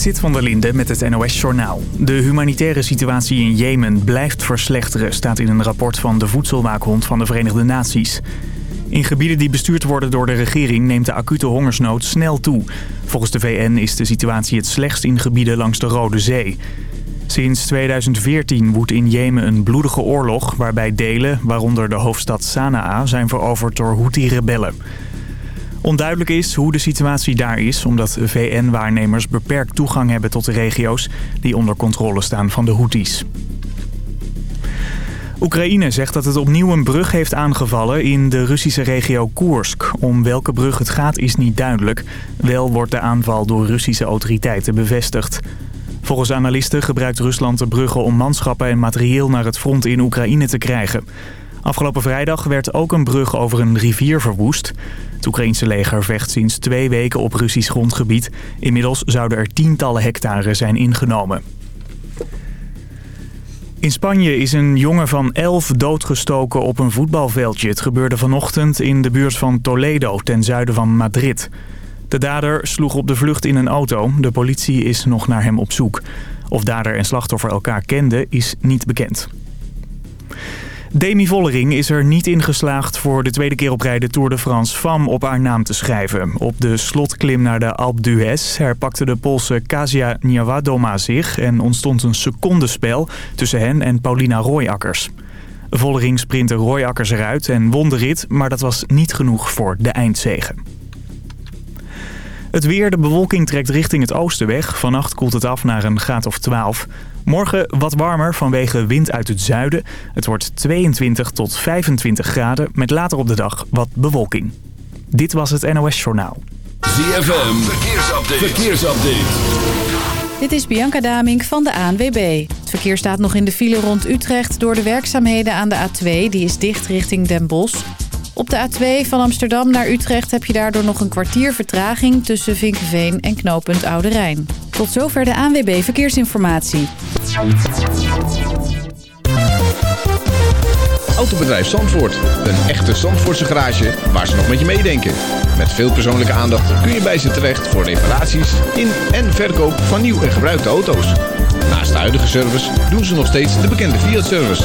Zit van der Linde met het NOS-journaal. De humanitaire situatie in Jemen blijft verslechteren... staat in een rapport van de Voedselwaakhond van de Verenigde Naties. In gebieden die bestuurd worden door de regering... neemt de acute hongersnood snel toe. Volgens de VN is de situatie het slechtst in gebieden langs de Rode Zee. Sinds 2014 woedt in Jemen een bloedige oorlog... waarbij delen, waaronder de hoofdstad Sanaa, zijn veroverd door Houthi-rebellen... Onduidelijk is hoe de situatie daar is... omdat VN-waarnemers beperkt toegang hebben tot de regio's... die onder controle staan van de Houthis. Oekraïne zegt dat het opnieuw een brug heeft aangevallen in de Russische regio Koersk. Om welke brug het gaat is niet duidelijk. Wel wordt de aanval door Russische autoriteiten bevestigd. Volgens analisten gebruikt Rusland de bruggen om manschappen en materieel naar het front in Oekraïne te krijgen. Afgelopen vrijdag werd ook een brug over een rivier verwoest. Het Oekraïnse leger vecht sinds twee weken op Russisch grondgebied. Inmiddels zouden er tientallen hectare zijn ingenomen. In Spanje is een jongen van elf doodgestoken op een voetbalveldje. Het gebeurde vanochtend in de buurt van Toledo, ten zuiden van Madrid. De dader sloeg op de vlucht in een auto. De politie is nog naar hem op zoek. Of dader en slachtoffer elkaar kenden, is niet bekend. Demi Vollering is er niet in geslaagd voor de tweede keer op rij de Tour de France FAM op haar naam te schrijven. Op de slotklim naar de Alpe d'Huez herpakte de Poolse Kasia Niewadoma zich en ontstond een secondenspel tussen hen en Paulina Royakkers. Vollering sprintte Royakkers eruit en won de rit, maar dat was niet genoeg voor de eindzegen. Het weer, de bewolking trekt richting het oosten weg. Vannacht koelt het af naar een graad of 12. Morgen wat warmer vanwege wind uit het zuiden. Het wordt 22 tot 25 graden met later op de dag wat bewolking. Dit was het NOS Journaal. ZFM, verkeersupdate. verkeersupdate. Dit is Bianca Damink van de ANWB. Het verkeer staat nog in de file rond Utrecht door de werkzaamheden aan de A2. Die is dicht richting Den Bosch. Op de A2 van Amsterdam naar Utrecht heb je daardoor nog een kwartier vertraging... tussen Vinkenveen en knooppunt Oude Rijn. Tot zover de ANWB Verkeersinformatie. Autobedrijf Zandvoort. Een echte Zandvoortse garage waar ze nog met je meedenken. Met veel persoonlijke aandacht kun je bij ze terecht voor reparaties... in en verkoop van nieuw en gebruikte auto's. Naast de huidige service doen ze nog steeds de bekende Fiat-service...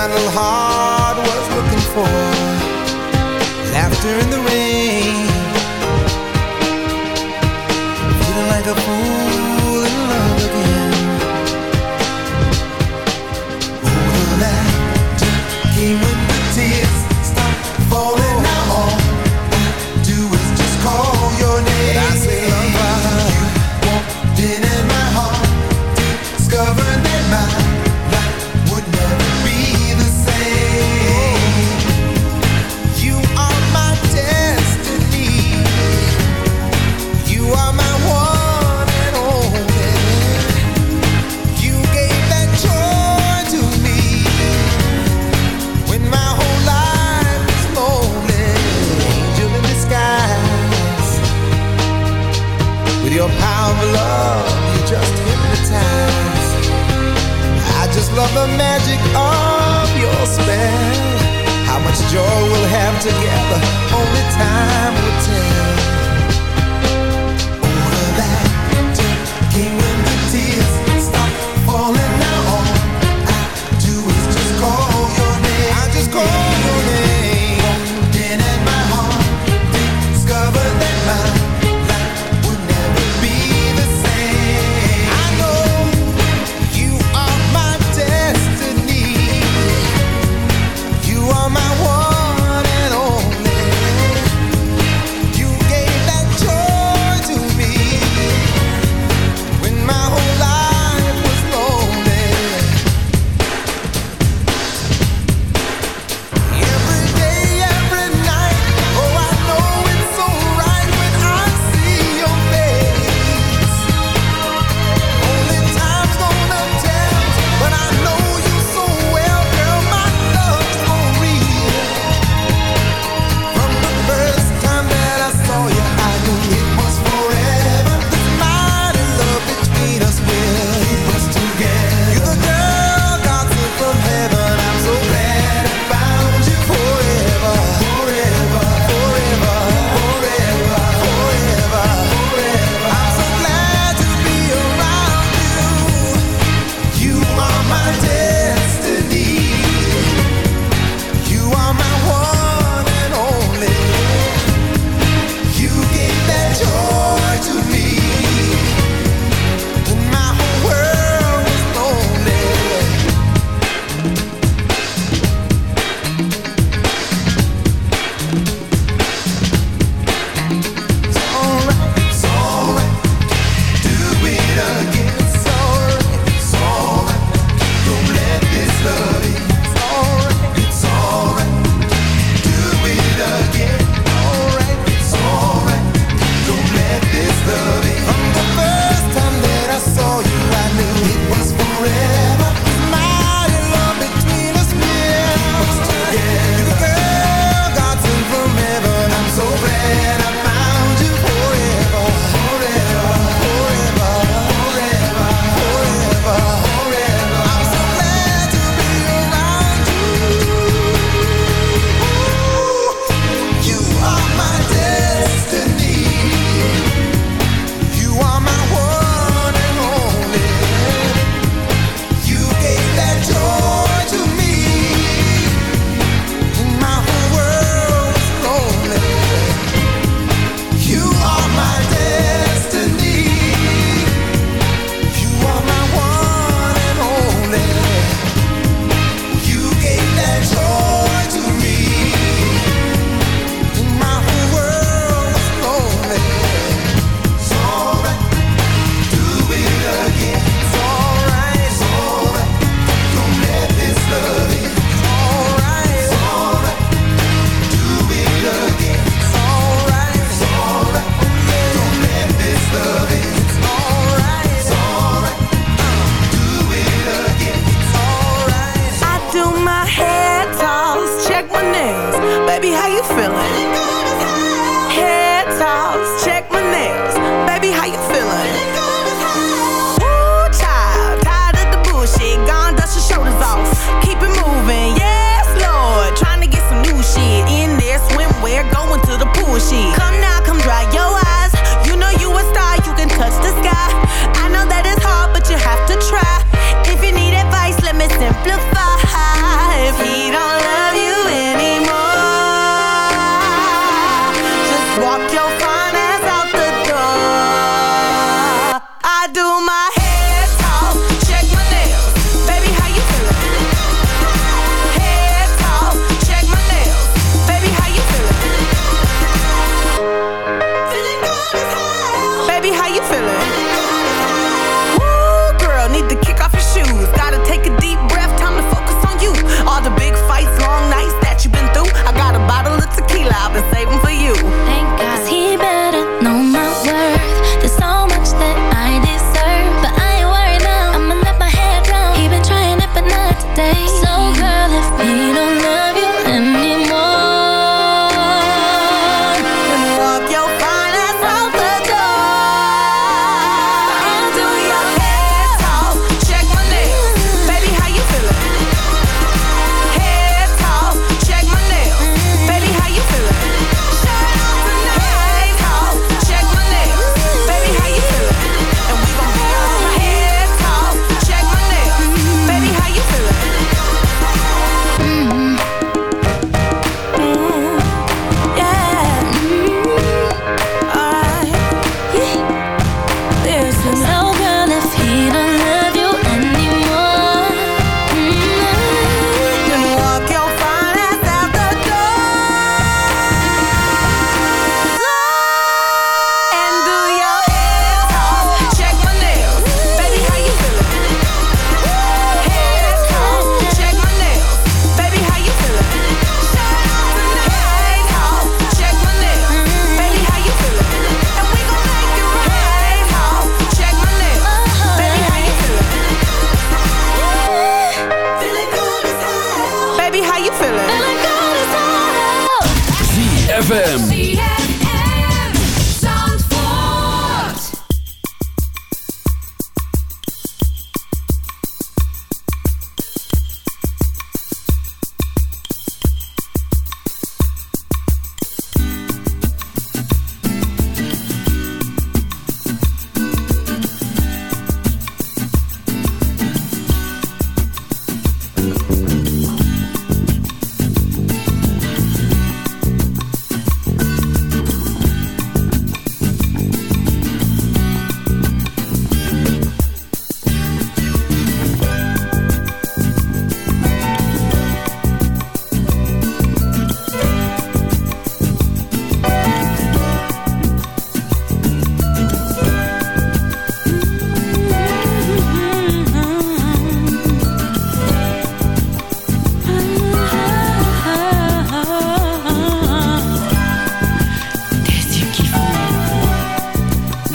My little heart was looking for. Laughter in the rain. Feeling like a fool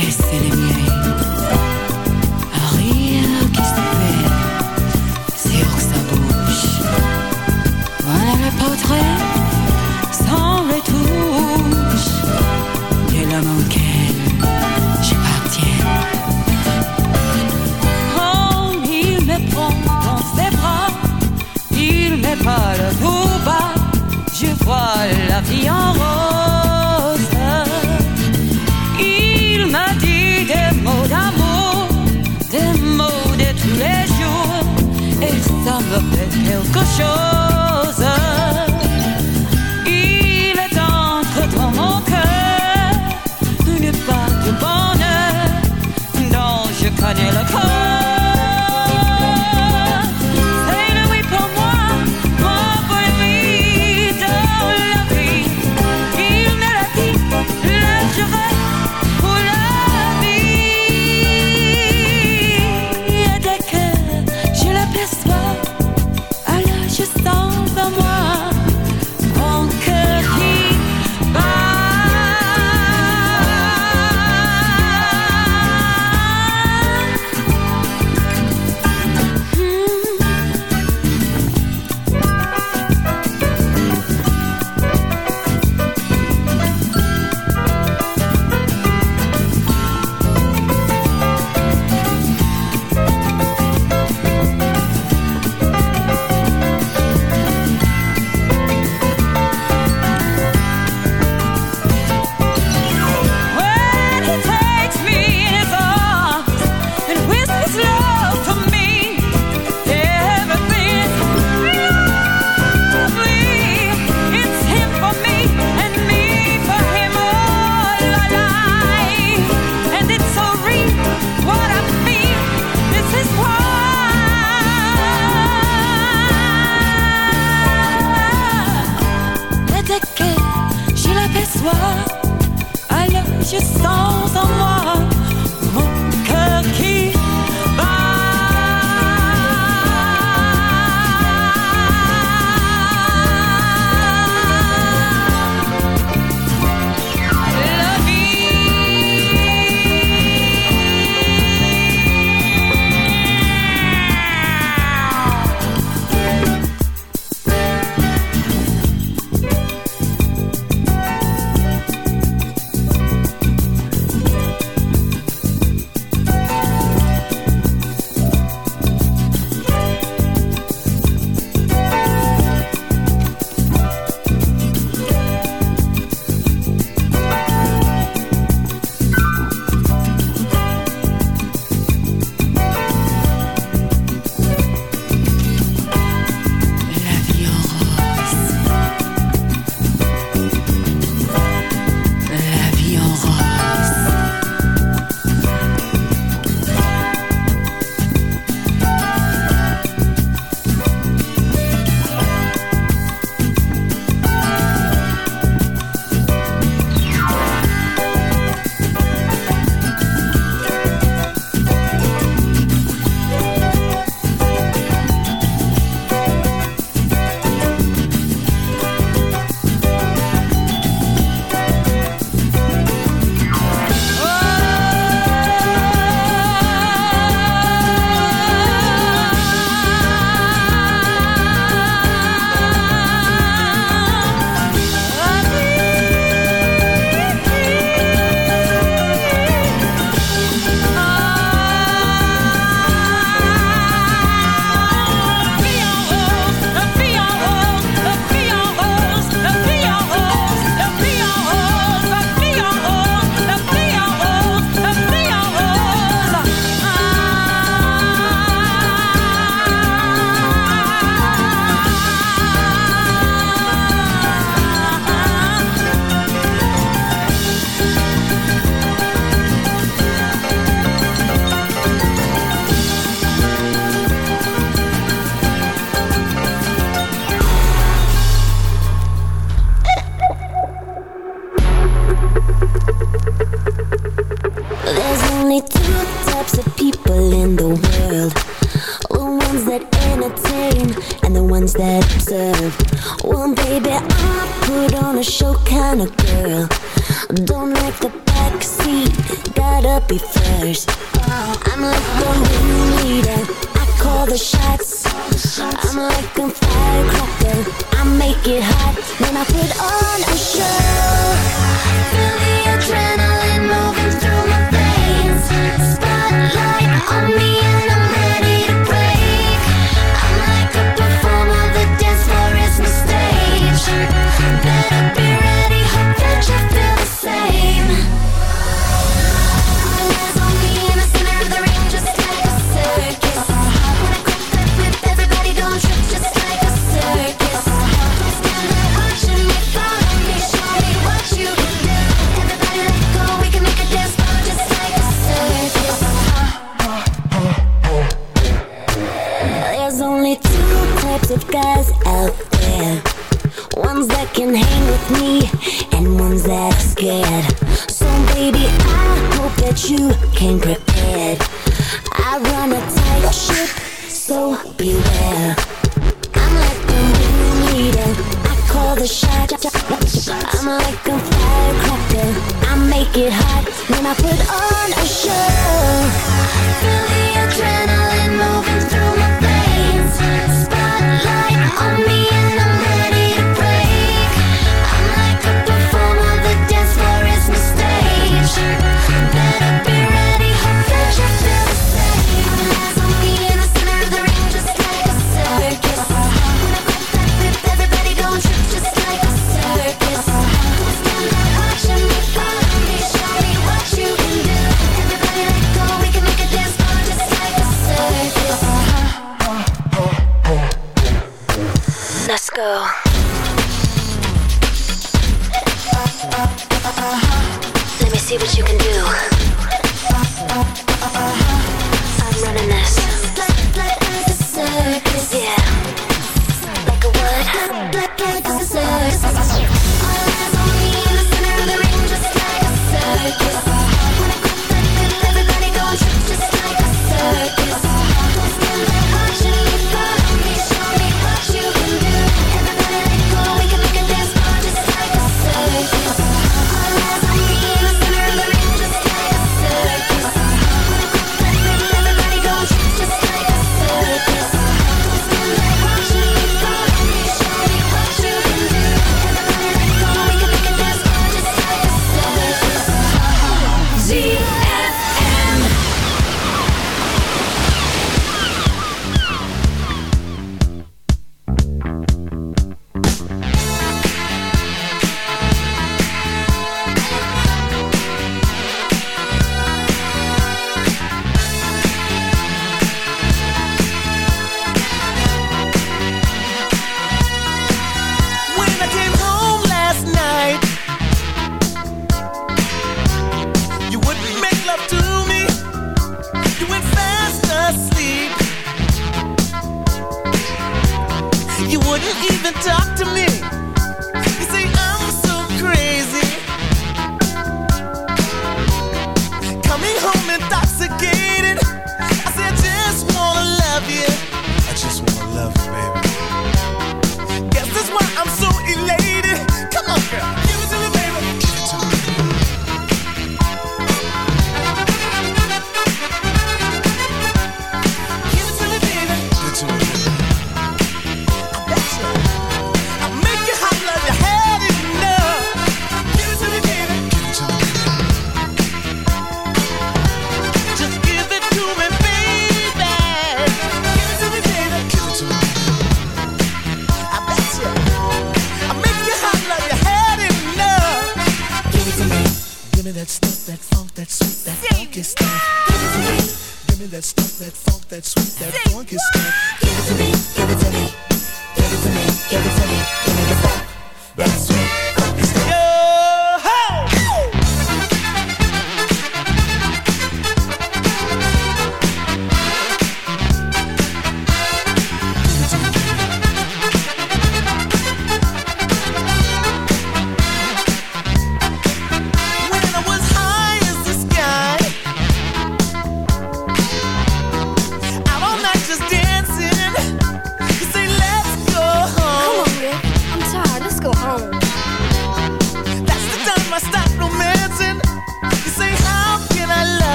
bessie le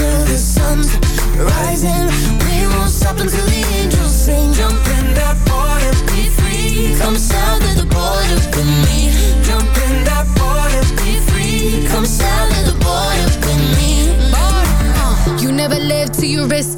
Until the sun's rising. We won't stop until the angels sing. Jump in that water, be free. Come south of the border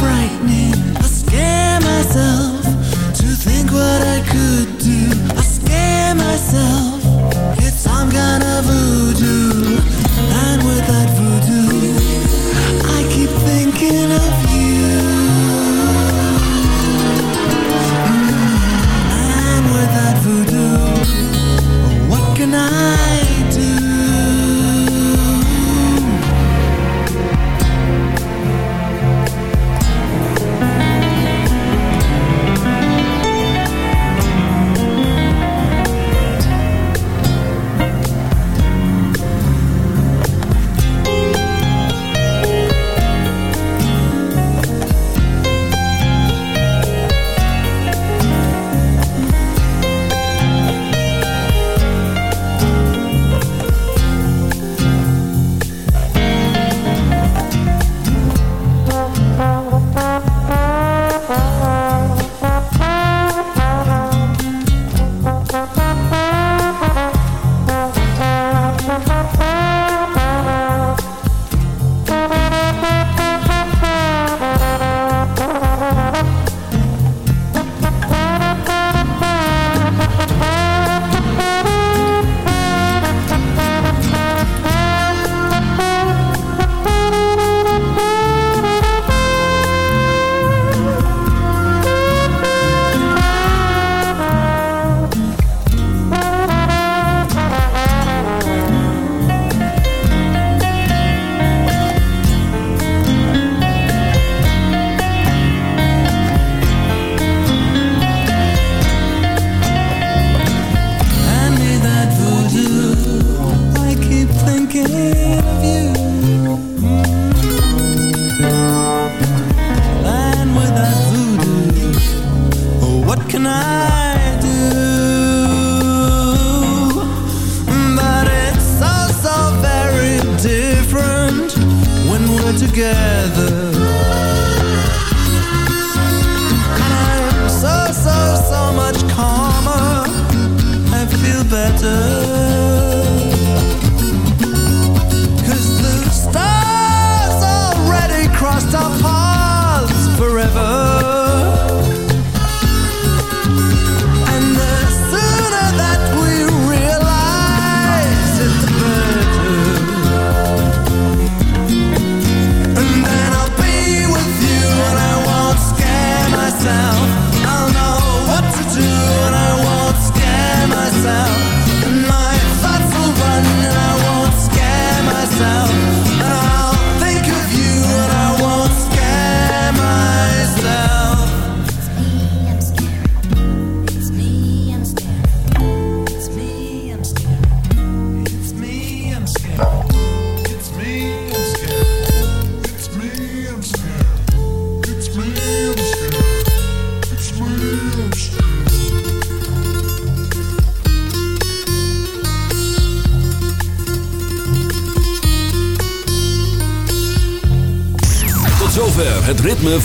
frightening. I scare myself to think what I could do. I scare myself